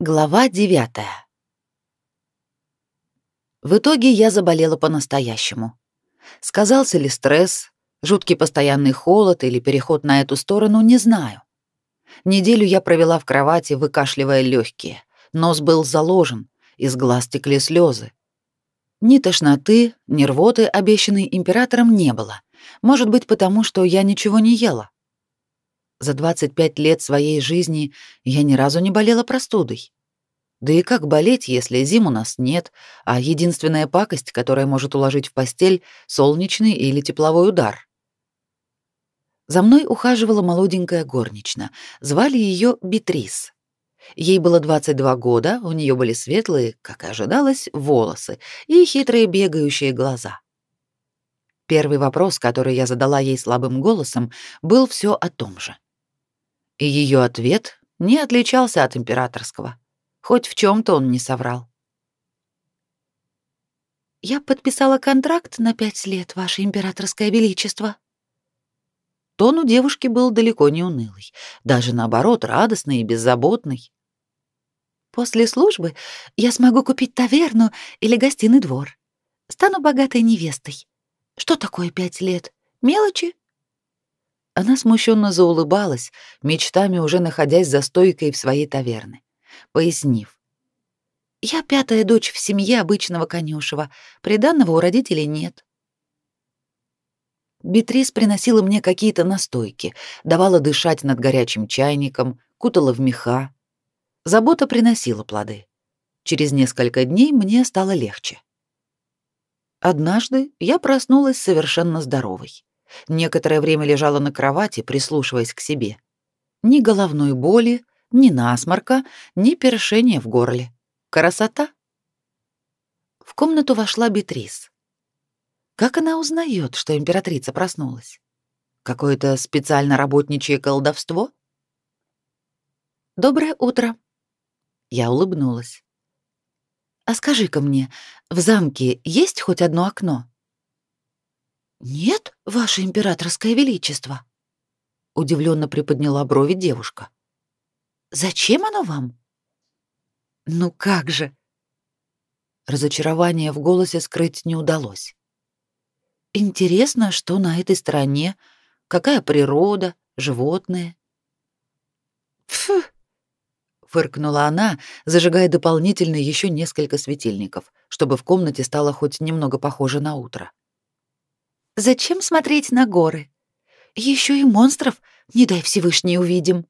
Глава девятая. В итоге я заболела по-настоящему. Сказался ли стресс, жуткий постоянный холод или переход на эту сторону, не знаю. Неделю я провела в кровати, выкашливая легкие. Нос был заложен, из глаз текли слезы. Ни тошноты, ни рвоты, обещанной императором, не было. Может быть, потому что я ничего не ела. За 25 лет своей жизни я ни разу не болела простудой. Да и как болеть, если зим у нас нет, а единственная пакость, которая может уложить в постель, солнечный или тепловой удар? За мной ухаживала молоденькая горничная. Звали ее Битрис. Ей было 22 года, у нее были светлые, как и ожидалось, волосы и хитрые бегающие глаза. Первый вопрос, который я задала ей слабым голосом, был все о том же. И ее ответ не отличался от императорского. Хоть в чем то он не соврал. «Я подписала контракт на пять лет, Ваше Императорское Величество». Тон у девушки был далеко не унылый, даже наоборот, радостный и беззаботный. «После службы я смогу купить таверну или гостиный двор. Стану богатой невестой. Что такое пять лет? Мелочи?» Она смущенно заулыбалась, мечтами уже находясь за стойкой в своей таверне, пояснив. «Я пятая дочь в семье обычного конюшева, приданного у родителей нет». Бетрис приносила мне какие-то настойки, давала дышать над горячим чайником, кутала в меха. Забота приносила плоды. Через несколько дней мне стало легче. Однажды я проснулась совершенно здоровой. Некоторое время лежала на кровати, прислушиваясь к себе. Ни головной боли, ни насморка, ни першения в горле. Красота. В комнату вошла Бетрис. Как она узнает, что императрица проснулась? Какое-то специально работничье колдовство? Доброе утро. Я улыбнулась. А скажи-ка мне, в замке есть хоть одно окно? Нет, ваше императорское величество, удивленно приподняла брови девушка. Зачем оно вам? Ну как же? Разочарование в голосе скрыть не удалось. Интересно, что на этой стороне, какая природа, животные. Фу, фыркнула она, зажигая дополнительно еще несколько светильников, чтобы в комнате стало хоть немного похоже на утро. Зачем смотреть на горы? Еще и монстров, не дай Всевышний, увидим.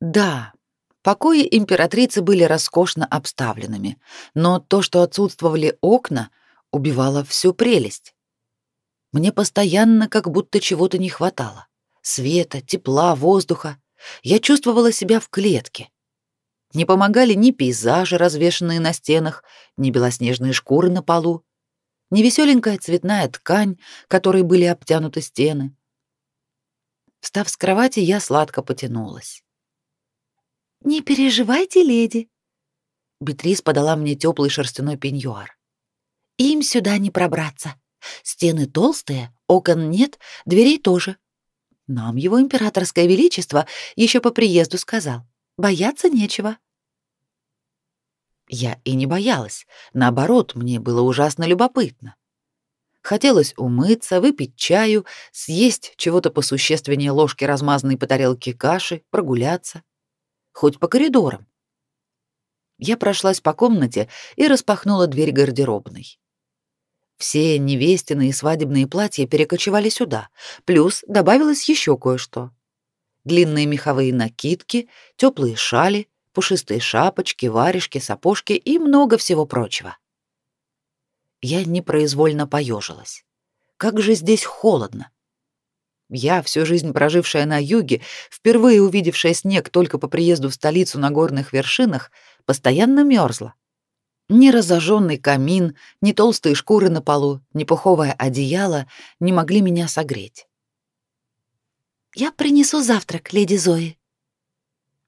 Да, покои императрицы были роскошно обставленными, но то, что отсутствовали окна, убивало всю прелесть. Мне постоянно как будто чего-то не хватало. Света, тепла, воздуха. Я чувствовала себя в клетке. Не помогали ни пейзажи, развешанные на стенах, ни белоснежные шкуры на полу невеселенькая цветная ткань, которой были обтянуты стены. Встав с кровати, я сладко потянулась. «Не переживайте, леди», — Бетрис подала мне теплый шерстяной пеньюар. «Им сюда не пробраться. Стены толстые, окон нет, дверей тоже. Нам его императорское величество еще по приезду сказал. Бояться нечего». Я и не боялась. Наоборот, мне было ужасно любопытно. Хотелось умыться, выпить чаю, съесть чего-то посущественнее ложки размазанной по тарелке каши, прогуляться. Хоть по коридорам. Я прошлась по комнате и распахнула дверь гардеробной. Все невестины и свадебные платья перекочевали сюда, плюс добавилось еще кое-что. Длинные меховые накидки, теплые шали, пушистые шапочки, варежки, сапожки и много всего прочего. Я непроизвольно поежилась. Как же здесь холодно. Я, всю жизнь прожившая на юге, впервые увидевшая снег только по приезду в столицу на горных вершинах, постоянно мерзла. Ни разожженный камин, ни толстые шкуры на полу, ни пуховое одеяло не могли меня согреть. «Я принесу завтрак, леди Зои»,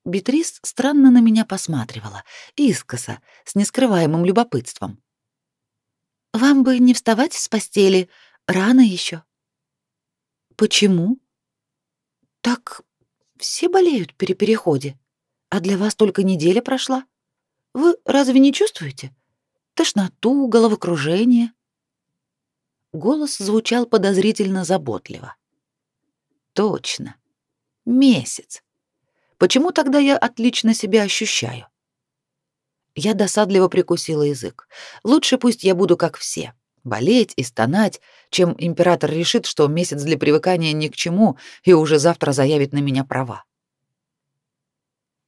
Бетрис странно на меня посматривала, искоса, с нескрываемым любопытством. «Вам бы не вставать с постели, рано еще. «Почему?» «Так все болеют при переходе. А для вас только неделя прошла? Вы разве не чувствуете? Тошноту, головокружение?» Голос звучал подозрительно заботливо. «Точно. Месяц. Почему тогда я отлично себя ощущаю?» Я досадливо прикусила язык. Лучше пусть я буду как все, болеть и стонать, чем император решит, что месяц для привыкания ни к чему и уже завтра заявит на меня права.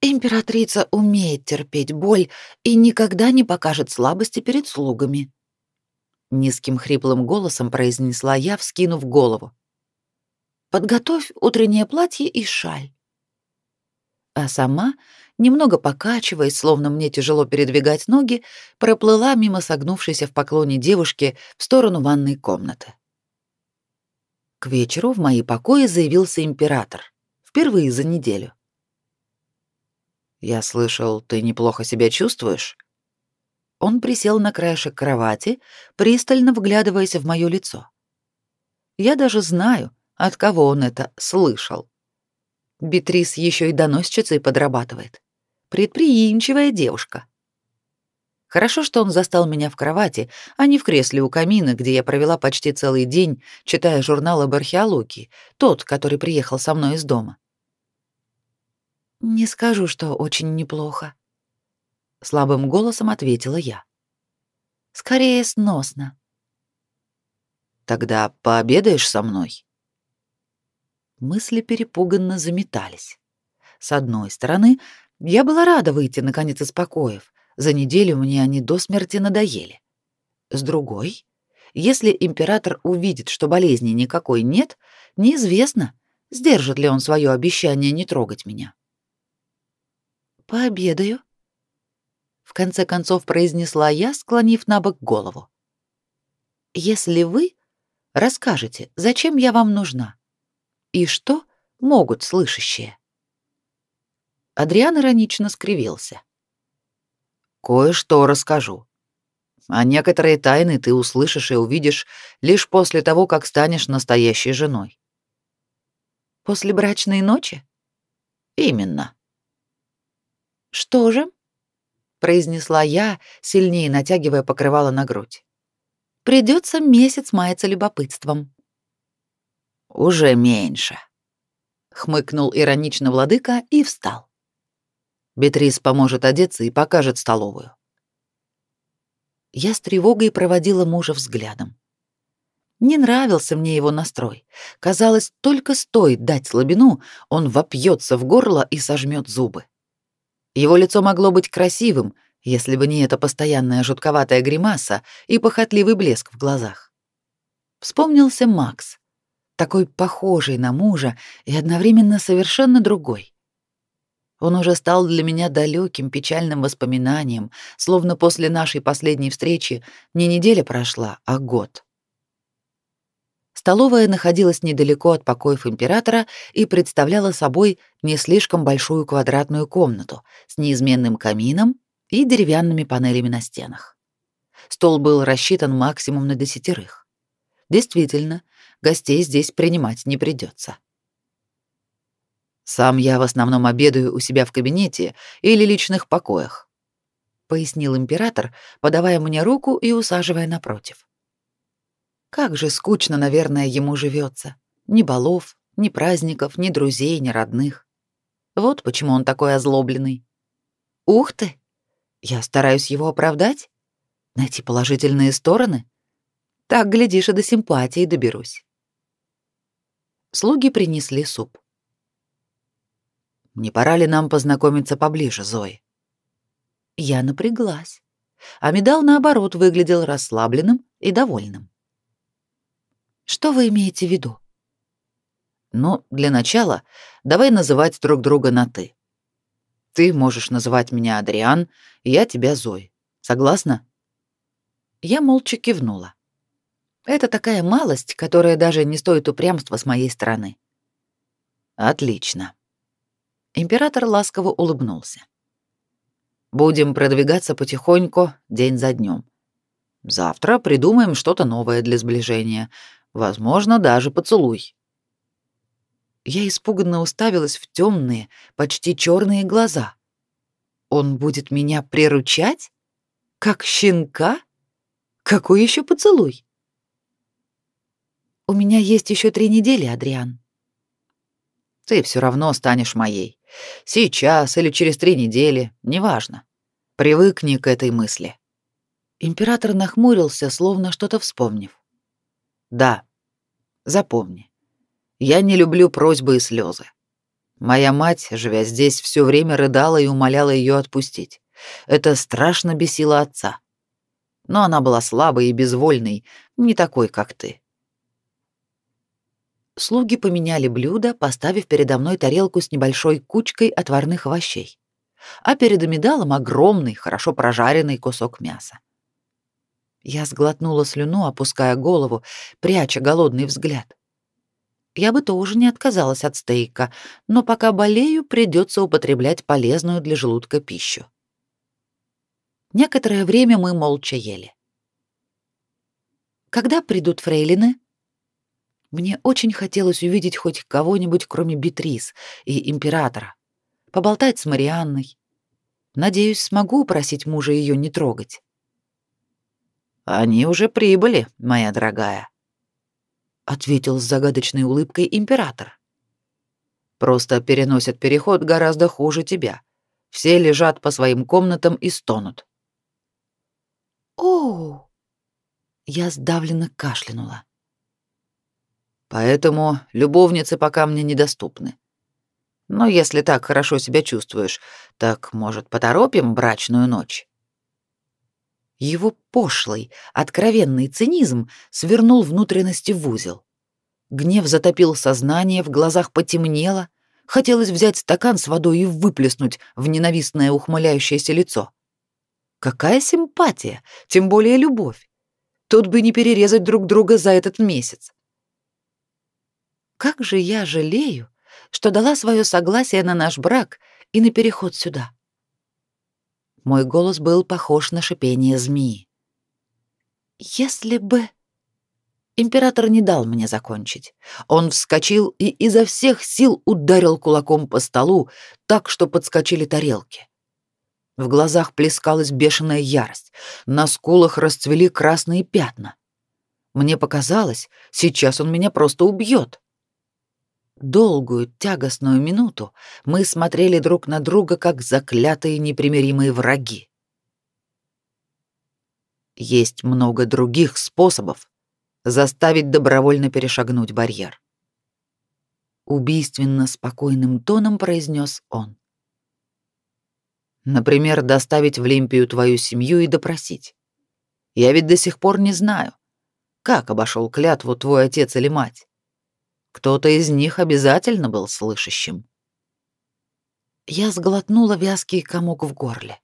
Императрица умеет терпеть боль и никогда не покажет слабости перед слугами. Низким хриплым голосом произнесла я, вскинув голову. Подготовь утреннее платье и шаль. А сама немного покачиваясь, словно мне тяжело передвигать ноги, проплыла мимо согнувшейся в поклоне девушки в сторону ванной комнаты. К вечеру в мои покои заявился император. Впервые за неделю. «Я слышал, ты неплохо себя чувствуешь?» Он присел на краешек кровати, пристально вглядываясь в мое лицо. Я даже знаю, от кого он это слышал. Бетрис еще и доносчицей подрабатывает. Предприимчивая девушка. Хорошо, что он застал меня в кровати, а не в кресле у камина, где я провела почти целый день, читая журнал об археологии, тот, который приехал со мной из дома. Не скажу, что очень неплохо, слабым голосом ответила я. Скорее сносно. Тогда пообедаешь со мной? Мысли перепуганно заметались. С одной стороны, я была рада выйти наконец из покоев. За неделю мне они до смерти надоели. С другой, если император увидит, что болезни никакой нет, неизвестно, сдержит ли он свое обещание не трогать меня. Пообедаю, в конце концов произнесла я, склонив набок голову. Если вы расскажете, зачем я вам нужна и что могут слышащие. Адриан иронично скривился. «Кое-что расскажу. А некоторые тайны ты услышишь и увидишь лишь после того, как станешь настоящей женой». «После брачной ночи?» «Именно». «Что же?» — произнесла я, сильнее натягивая покрывало на грудь. «Придется месяц маяться любопытством». «Уже меньше», — хмыкнул иронично владыка и встал. Бетрис поможет одеться и покажет столовую. Я с тревогой проводила мужа взглядом. Не нравился мне его настрой. Казалось, только стоит дать слабину, он вопьется в горло и сожмет зубы. Его лицо могло быть красивым, если бы не эта постоянная жутковатая гримаса и похотливый блеск в глазах. Вспомнился Макс, такой похожий на мужа и одновременно совершенно другой. Он уже стал для меня далеким, печальным воспоминанием, словно после нашей последней встречи не неделя прошла, а год. Столовая находилась недалеко от покоев императора и представляла собой не слишком большую квадратную комнату с неизменным камином и деревянными панелями на стенах. Стол был рассчитан максимум на десятерых. Действительно, гостей здесь принимать не придется. Сам я в основном обедаю у себя в кабинете или личных покоях, пояснил император, подавая мне руку и усаживая напротив. Как же скучно, наверное, ему живется. Ни балов, ни праздников, ни друзей, ни родных. Вот почему он такой озлобленный. Ух ты! Я стараюсь его оправдать, найти положительные стороны. Так глядишь и до симпатии доберусь. Слуги принесли суп. Не пора ли нам познакомиться поближе, Зои? Я напряглась. А Медал, наоборот, выглядел расслабленным и довольным. Что вы имеете в виду? Ну, для начала, давай называть друг друга на «ты». Ты можешь называть меня Адриан, я тебя Зой. Согласна? Я молча кивнула. Это такая малость, которая даже не стоит упрямства с моей стороны. Отлично. Император ласково улыбнулся. Будем продвигаться потихоньку, день за днем. Завтра придумаем что-то новое для сближения, возможно, даже поцелуй. Я испуганно уставилась в темные, почти черные глаза, Он будет меня приручать? Как щенка? Какой еще поцелуй? У меня есть еще три недели, Адриан. Ты все равно станешь моей. Сейчас или через три недели, неважно. Привыкни к этой мысли. Император нахмурился, словно что-то вспомнив. Да, запомни. Я не люблю просьбы и слезы. Моя мать, живя здесь, все время рыдала и умоляла ее отпустить. Это страшно бесило отца. Но она была слабой и безвольной, не такой, как ты. Слуги поменяли блюдо, поставив передо мной тарелку с небольшой кучкой отварных овощей, а перед медалом огромный, хорошо прожаренный кусок мяса. Я сглотнула слюну, опуская голову, пряча голодный взгляд. Я бы тоже не отказалась от стейка, но пока болею, придется употреблять полезную для желудка пищу. Некоторое время мы молча ели. Когда придут фрейлины? Мне очень хотелось увидеть хоть кого-нибудь, кроме Бетрис и императора, поболтать с Марианной. Надеюсь, смогу упросить мужа ее не трогать. Они уже прибыли, моя дорогая, ответил с загадочной улыбкой император. Просто переносят переход гораздо хуже тебя. Все лежат по своим комнатам и стонут. О! Я сдавленно кашлянула. Поэтому любовницы пока мне недоступны. Но если так хорошо себя чувствуешь, так, может, поторопим брачную ночь? Его пошлый, откровенный цинизм свернул внутренности в узел. Гнев затопил сознание, в глазах потемнело, хотелось взять стакан с водой и выплеснуть в ненавистное ухмыляющееся лицо. Какая симпатия, тем более любовь. Тут бы не перерезать друг друга за этот месяц. Как же я жалею, что дала свое согласие на наш брак и на переход сюда. Мой голос был похож на шипение змеи. Если бы Император не дал мне закончить. Он вскочил и изо всех сил ударил кулаком по столу, так что подскочили тарелки. В глазах плескалась бешеная ярость, на скулах расцвели красные пятна. Мне показалось, сейчас он меня просто убьет. Долгую, тягостную минуту мы смотрели друг на друга, как заклятые непримиримые враги. Есть много других способов заставить добровольно перешагнуть барьер. Убийственно спокойным тоном произнес он. Например, доставить в Лимпию твою семью и допросить. Я ведь до сих пор не знаю, как обошел клятву твой отец или мать. Кто-то из них обязательно был слышащим. Я сглотнула вязкий комок в горле.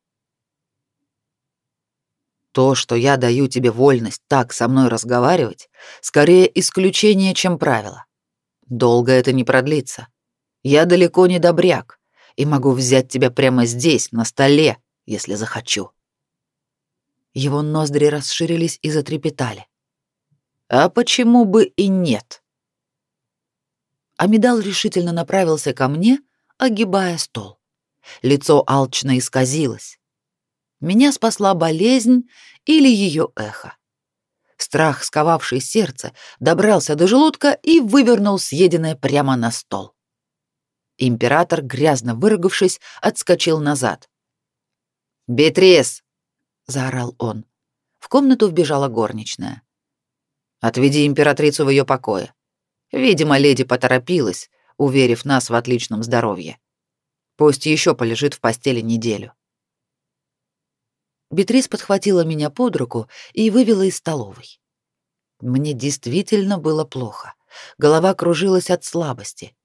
То, что я даю тебе вольность так со мной разговаривать, скорее исключение, чем правило. Долго это не продлится. Я далеко не добряк и могу взять тебя прямо здесь, на столе, если захочу. Его ноздри расширились и затрепетали. А почему бы и нет? Амидал решительно направился ко мне, огибая стол. Лицо алчно исказилось. Меня спасла болезнь или ее эхо. Страх, сковавший сердце, добрался до желудка и вывернул съеденное прямо на стол. Император, грязно выругавшись, отскочил назад. «Бетрис!» — заорал он. В комнату вбежала горничная. «Отведи императрицу в ее покое. Видимо, леди поторопилась, уверив нас в отличном здоровье. Пусть еще полежит в постели неделю. Бетрис подхватила меня под руку и вывела из столовой. Мне действительно было плохо. Голова кружилась от слабости.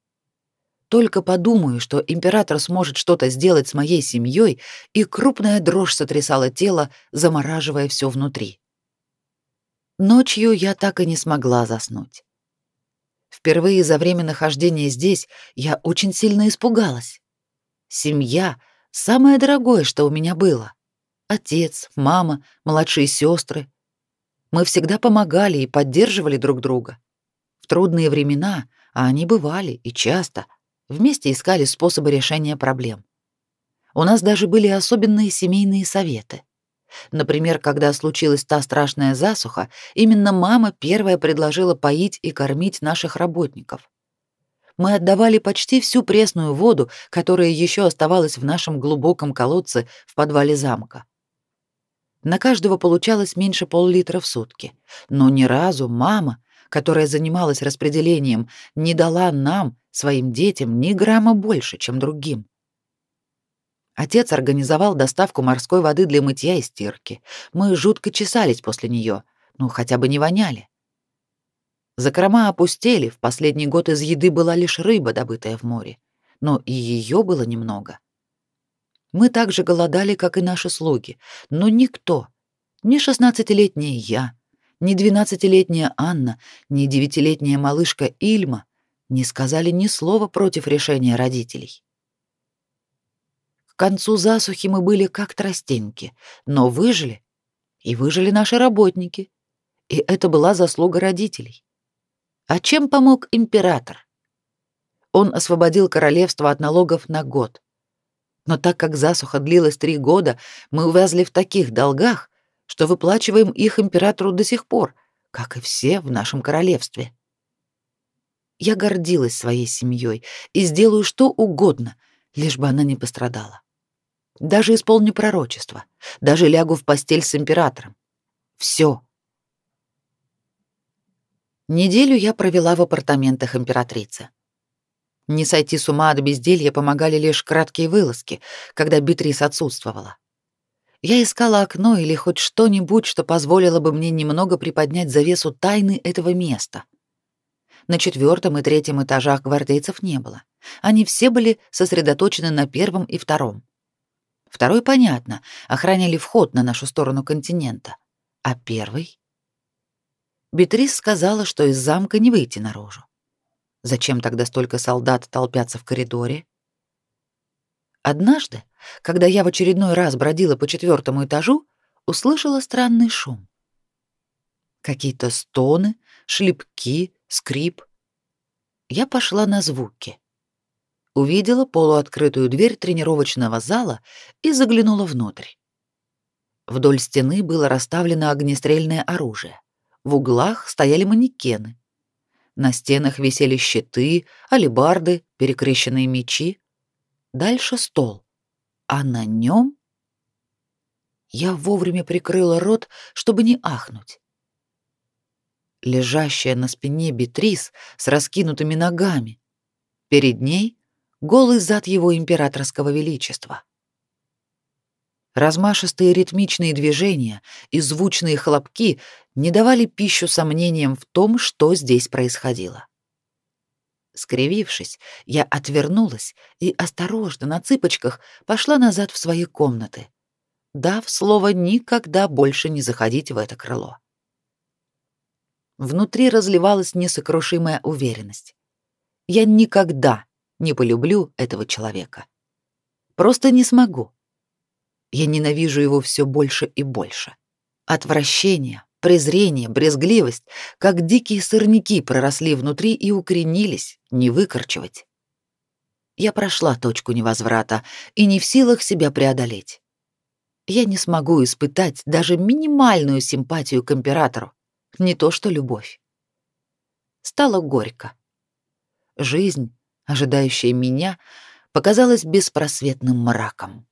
Только подумаю, что император сможет что-то сделать с моей семьей, и крупная дрожь сотрясала тело, замораживая все внутри. Ночью я так и не смогла заснуть. Впервые за время нахождения здесь я очень сильно испугалась. Семья — самое дорогое, что у меня было. Отец, мама, младшие сестры. Мы всегда помогали и поддерживали друг друга. В трудные времена, а они бывали и часто, вместе искали способы решения проблем. У нас даже были особенные семейные советы. Например, когда случилась та страшная засуха, именно мама первая предложила поить и кормить наших работников. Мы отдавали почти всю пресную воду, которая еще оставалась в нашем глубоком колодце в подвале замка. На каждого получалось меньше пол-литра в сутки, но ни разу мама, которая занималась распределением, не дала нам, своим детям, ни грамма больше, чем другим. Отец организовал доставку морской воды для мытья и стирки. Мы жутко чесались после нее, ну хотя бы не воняли. Закрома опустели, в последний год из еды была лишь рыба, добытая в море, но и ее было немного. Мы так же голодали, как и наши слуги, но никто, ни шестнадцатилетняя я, ни двенадцатилетняя Анна, ни девятилетняя малышка Ильма не сказали ни слова против решения родителей. Концу засухи мы были как тростинки, но выжили, и выжили наши работники, и это была заслуга родителей. А чем помог император? Он освободил королевство от налогов на год. Но так как засуха длилась три года, мы увязли в таких долгах, что выплачиваем их императору до сих пор, как и все в нашем королевстве. Я гордилась своей семьей и сделаю что угодно, лишь бы она не пострадала. Даже исполню пророчество, даже лягу в постель с императором. Все, Неделю я провела в апартаментах императрицы. Не сойти с ума от безделья помогали лишь краткие вылазки, когда Бетрис отсутствовала. Я искала окно или хоть что-нибудь, что позволило бы мне немного приподнять завесу тайны этого места. На четвертом и третьем этажах гвардейцев не было. Они все были сосредоточены на первом и втором. Второй, понятно, охраняли вход на нашу сторону континента. А первый? Бетрис сказала, что из замка не выйти наружу. Зачем тогда столько солдат толпятся в коридоре? Однажды, когда я в очередной раз бродила по четвертому этажу, услышала странный шум. Какие-то стоны, шлепки, скрип. Я пошла на звуки. Увидела полуоткрытую дверь тренировочного зала и заглянула внутрь. Вдоль стены было расставлено огнестрельное оружие. В углах стояли манекены. На стенах висели щиты, алебарды, перекрещенные мечи. Дальше стол. А на нем... Я вовремя прикрыла рот, чтобы не ахнуть. Лежащая на спине Бетрис с раскинутыми ногами. Перед ней голый зад его императорского величества. Размашистые ритмичные движения и звучные хлопки не давали пищу сомнениям в том, что здесь происходило. Скривившись, я отвернулась и осторожно на цыпочках пошла назад в свои комнаты, дав слово никогда больше не заходить в это крыло. Внутри разливалась несокрушимая уверенность. Я никогда не полюблю этого человека. Просто не смогу. Я ненавижу его все больше и больше. Отвращение, презрение, брезгливость, как дикие сорняки проросли внутри и укоренились, не выкорчевать. Я прошла точку невозврата и не в силах себя преодолеть. Я не смогу испытать даже минимальную симпатию к императору, не то что любовь. Стало горько. Жизнь, ожидающая меня, показалась беспросветным мраком.